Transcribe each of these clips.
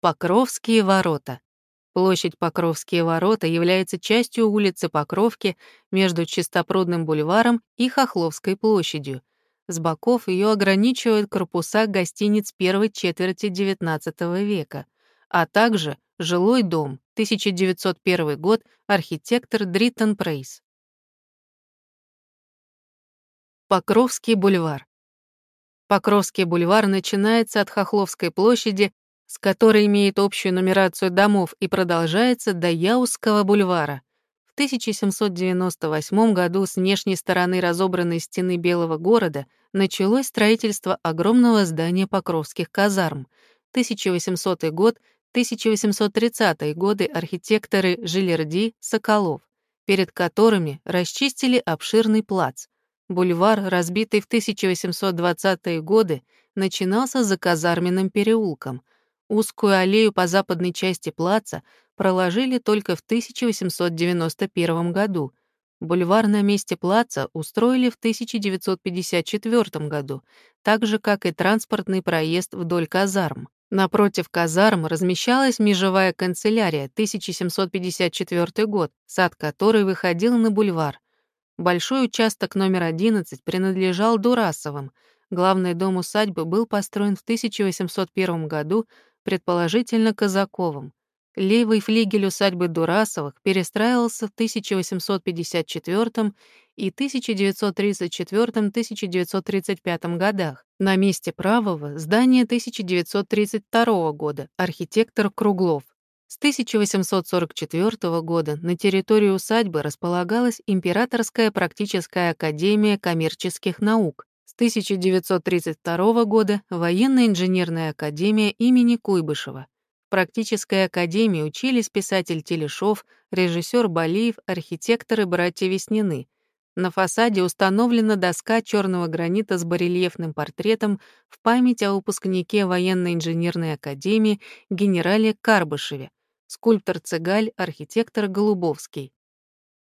Покровские ворота. Площадь Покровские ворота является частью улицы Покровки между Чистопрудным бульваром и Хохловской площадью. С боков ее ограничивают корпуса гостиниц первой четверти XIX века, а также жилой дом, 1901 год, архитектор Дриттенпрейс. Покровский бульвар. Покровский бульвар начинается от Хохловской площади, с которой имеет общую нумерацию домов и продолжается до Яузского бульвара. В 1798 году с внешней стороны разобранной стены Белого города началось строительство огромного здания Покровских казарм. 1800 год, 1830 годы архитекторы Жилерди, Соколов, перед которыми расчистили обширный плац. Бульвар, разбитый в 1820-е годы, начинался за казарменным переулком. Узкую аллею по западной части плаца проложили только в 1891 году. Бульвар на месте плаца устроили в 1954 году, так же, как и транспортный проезд вдоль казарм. Напротив казарм размещалась межевая канцелярия, 1754 год, сад которой выходил на бульвар. Большой участок номер 11 принадлежал Дурасовым. Главный дом усадьбы был построен в 1801 году, предположительно Казаковым. Левый флигель усадьбы Дурасовых перестраивался в 1854 и 1934-1935 годах. На месте правого — здание 1932 года, архитектор Круглов. С 1844 года на территории усадьбы располагалась Императорская практическая академия коммерческих наук. С 1932 года — Военная инженерная академия имени Куйбышева. В практической академии учились писатель Телешов, режиссер Балиев, архитекторы братья Веснины. На фасаде установлена доска черного гранита с барельефным портретом в память о выпускнике военной инженерной академии генерале Карбышеве, скульптор Цыгаль, архитектор Голубовский.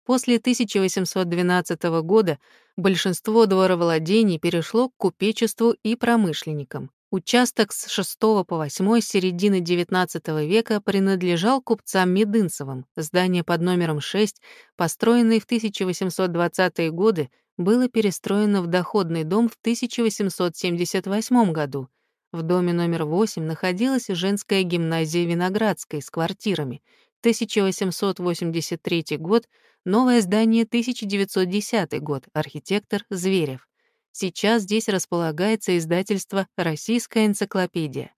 После 1812 года большинство дворовладений перешло к купечеству и промышленникам. Участок с 6 по 8 середины XIX века принадлежал купцам Медынцевым. Здание под номером 6, построенное в 1820-е годы, было перестроено в доходный дом в 1878 году. В доме номер 8 находилась женская гимназия Виноградской с квартирами. 1883 год, новое здание 1910 год, архитектор Зверев. Сейчас здесь располагается издательство «Российская энциклопедия».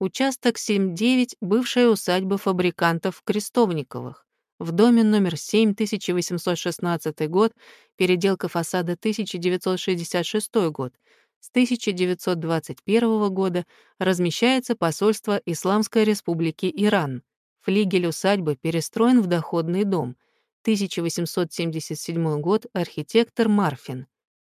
Участок 7-9 — бывшая усадьба фабрикантов Крестовниковых. В доме номер 7, 1816 год, переделка фасада 1966 год. С 1921 года размещается посольство Исламской республики Иран. Флигель усадьбы перестроен в доходный дом. 1877 год, архитектор Марфин.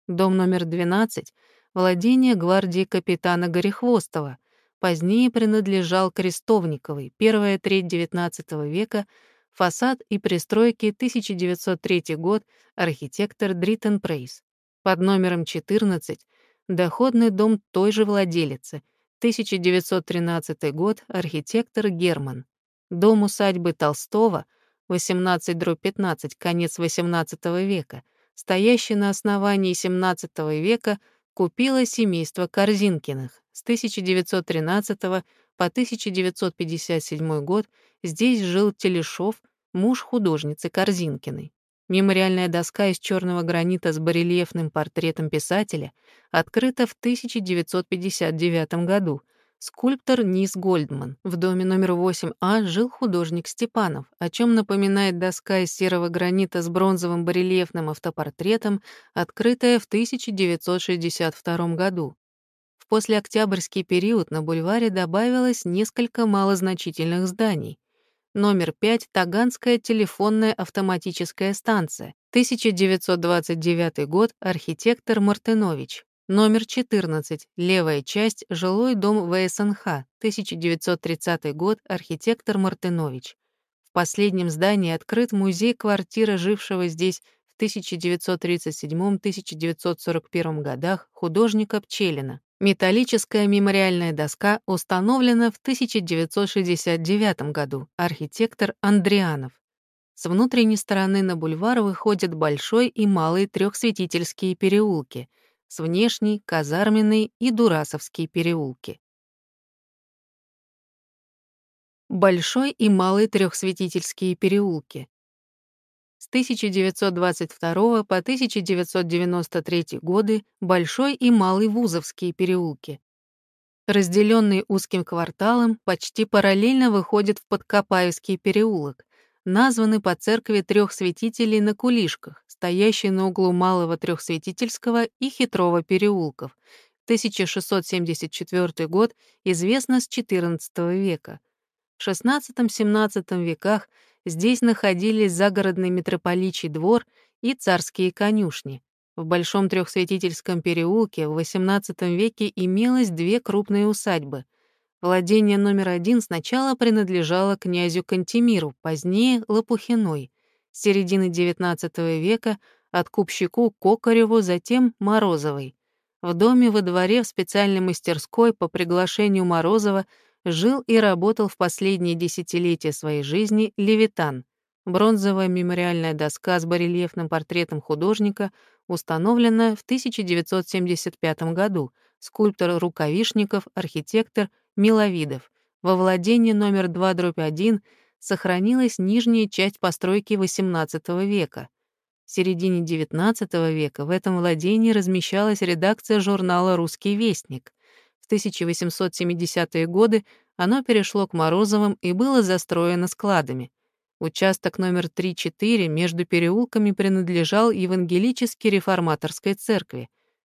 Дом номер 12 — владение гвардии капитана Горехвостова, позднее принадлежал Крестовниковой, первая треть XIX века, фасад и пристройки 1903 год, архитектор Дриттенпрейс. Под номером 14 — доходный дом той же владелицы, 1913 год, архитектор Герман. Дом усадьбы Толстого, 18-15, конец XVIII века — стоящий на основании XVII века, купило семейство Корзинкиных. С 1913 по 1957 год здесь жил Телешов, муж художницы Корзинкиной. Мемориальная доска из черного гранита с барельефным портретом писателя открыта в 1959 году — Скульптор Низ Гольдман. В доме номер 8А жил художник Степанов, о чем напоминает доска из серого гранита с бронзовым барельефным автопортретом, открытая в 1962 году. В послеоктябрьский период на бульваре добавилось несколько малозначительных зданий. Номер 5 — Таганская телефонная автоматическая станция. 1929 год, архитектор Мартынович. Номер 14. Левая часть. Жилой дом ВСНХ. 1930 год. Архитектор Мартынович. В последнем здании открыт музей-квартира жившего здесь в 1937-1941 годах художника Пчелина. Металлическая мемориальная доска установлена в 1969 году, архитектор Андрианов. С внутренней стороны на бульвар выходят Большой и Малый трехсветительские переулки, с внешней — Казарменный и Дурасовские переулки. Большой и Малый трехсветительские переулки. С 1922 по 1993 годы Большой и Малый Вузовские переулки. Разделенные узким кварталом, почти параллельно выходят в Подкопаевский переулок, названы по церкви трех святителей на кулишках, стоящей на углу Малого Трехсвятительского и Хитрого переулков. 1674 год известно с XIV века. В XVI-XVII веках Здесь находились загородный митрополичий двор и царские конюшни. В Большом Трехсвятительском переулке в XVIII веке имелось две крупные усадьбы. Владение номер один сначала принадлежало князю Кантемиру, позднее — Лопухиной. С середины XIX века — откупщику Кокареву, затем Морозовой. В доме во дворе в специальной мастерской по приглашению Морозова жил и работал в последние десятилетия своей жизни Левитан. Бронзовая мемориальная доска с барельефным портретом художника установлена в 1975 году. Скульптор Рукавишников, архитектор Миловидов. Во владении номер 2 дробь 1 сохранилась нижняя часть постройки XVIII века. В середине XIX века в этом владении размещалась редакция журнала «Русский вестник». 1870-е годы оно перешло к Морозовым и было застроено складами. Участок номер 3-4 между переулками принадлежал Евангелической реформаторской церкви.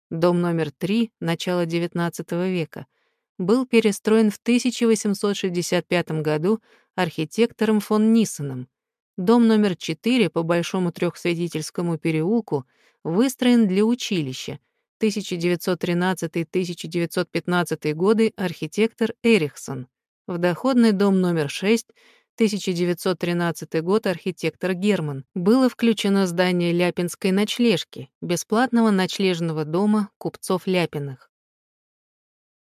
Дом номер 3, начало XIX века, был перестроен в 1865 году архитектором фон Ниссеном. Дом номер 4 по Большому Трехсвятительскому переулку выстроен для училища — 1913-1915 годы архитектор Эрихсон. В доходный дом номер 6 1913 год архитектор Герман. Было включено здание Ляпинской ночлежки, бесплатного ночлежного дома купцов Ляпиных.